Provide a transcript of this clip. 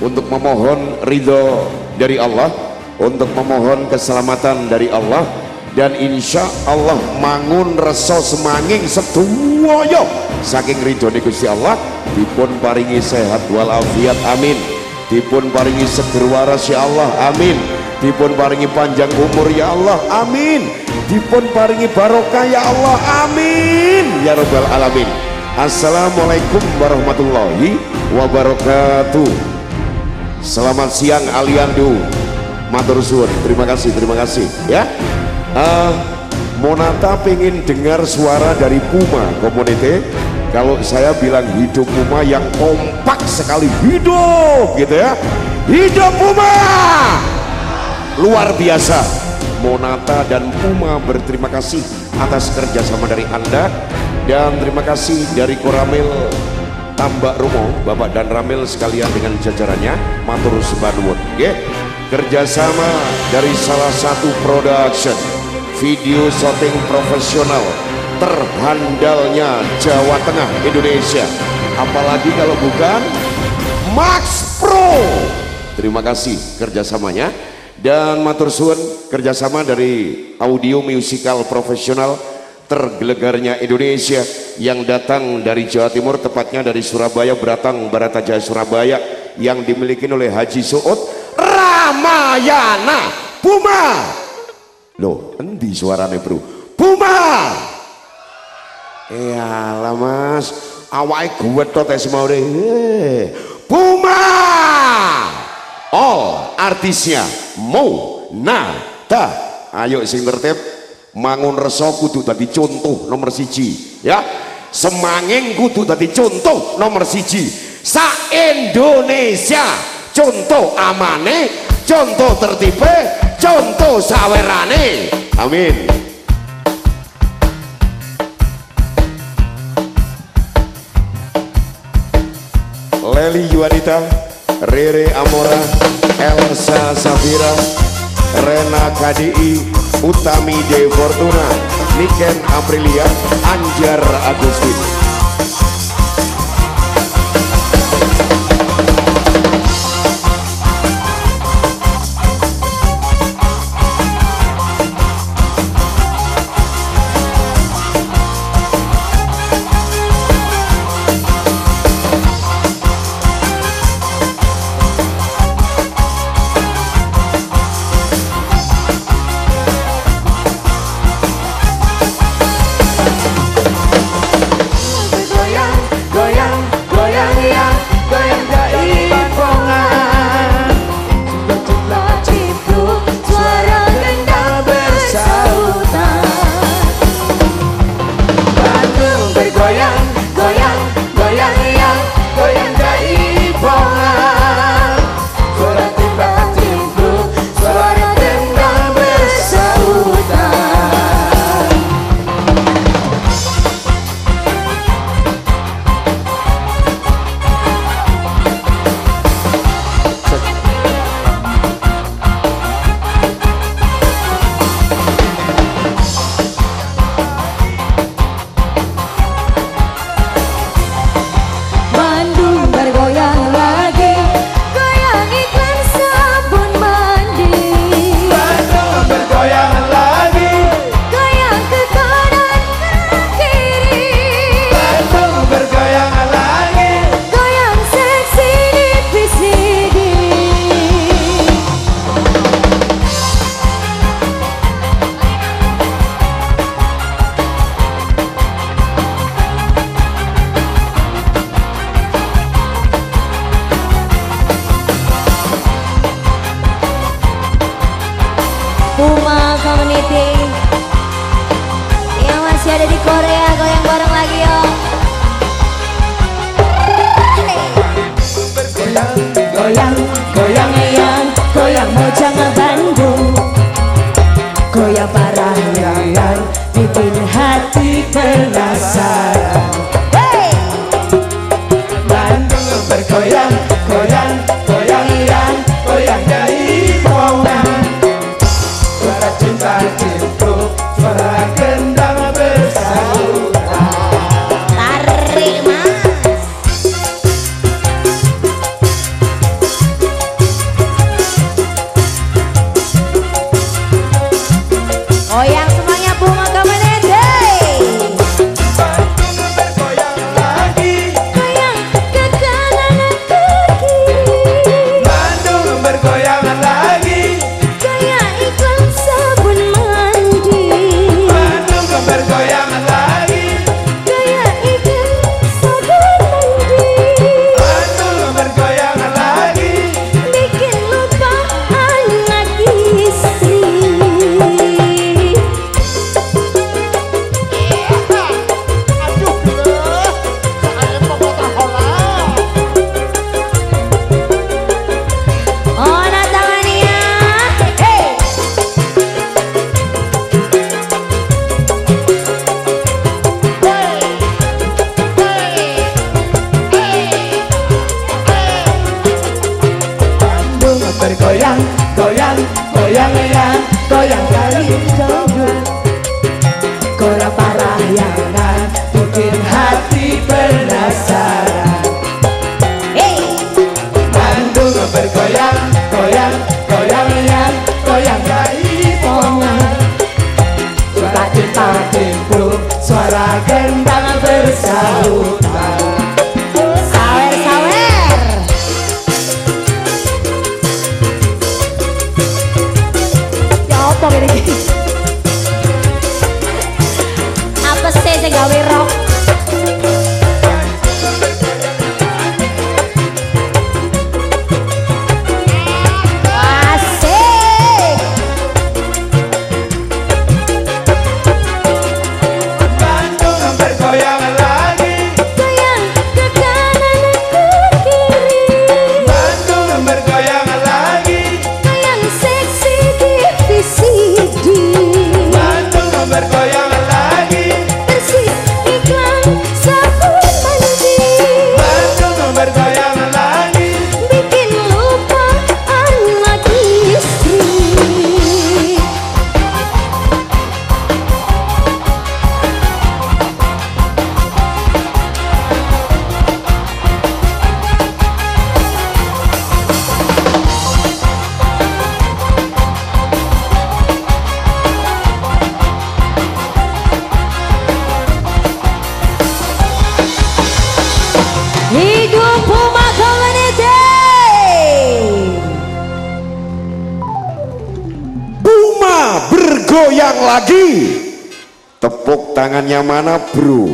untuk memohon ridho dari Allah untuk memohon keselamatan dari Allah dan insya Allah mangun reso semanging seduwoyo saking ridho Gusti Allah dipun paringi sehat walafiat amin. Dipun paringi seger waras ya Allah amin. Dipun paringi panjang umur ya Allah amin. Dipun paringi barokah ya Allah amin. Ya rabbal alamin. Assalamualaikum warahmatullahi wabarakatuh Selamat siang Aliando Matur suwun. Terima kasih terima kasih ya. Uh, Monata pengen dengar suara dari Puma Community kalau saya bilang hidup Puma yang kompak sekali. Hidup gitu ya. Hidup Puma! Luar biasa. Monata dan Puma berterima kasih atas kerjasama dari Anda. Dan terima kasih dari Koramil Tambak Rumo Bapak dan Ramil sekalian dengan jajarannya Matur Sebanwun yeah. kerjasama dari salah satu production video shooting profesional terhandalnya Jawa Tengah Indonesia. Apalagi kalau bukan Max Pro. Terima kasih kerjasamanya. Dan matur suwun kerjasama dari audio musikal profesional tergelegarnya Indonesia yang datang dari Jawa Timur tepatnya dari Surabaya Beratang Barataja Surabaya yang dimiliki oleh Haji Suud Ramayana. Puma! Loh endi suaranya bro? Puma! Ya lah mas. Awake gue tes mau deh Puma! All artisnya nah dah ayo sing tertib mangun reso kudu tadi contoh nomor siji ya. Semanging kudu tadi contoh nomor siji. Sa Indonesia contoh amane contoh tertipe contoh sawerane. Amin. Leli Yuanita Rere Amora Elsa Safira Rena KDI Utami De Fortuna Niken Aprilia Anjar Agustin Bayanda community. Yang masih ada di Korea goyang bareng lagi yo. Goyang goyang goyang yang goyang mojang Bandung. Goyang parah yang bikin hati penasaran. Hey! Bandung bergoyang. Goyang dari dangdut Bergoyang lagi. Tepuk tangannya mana bro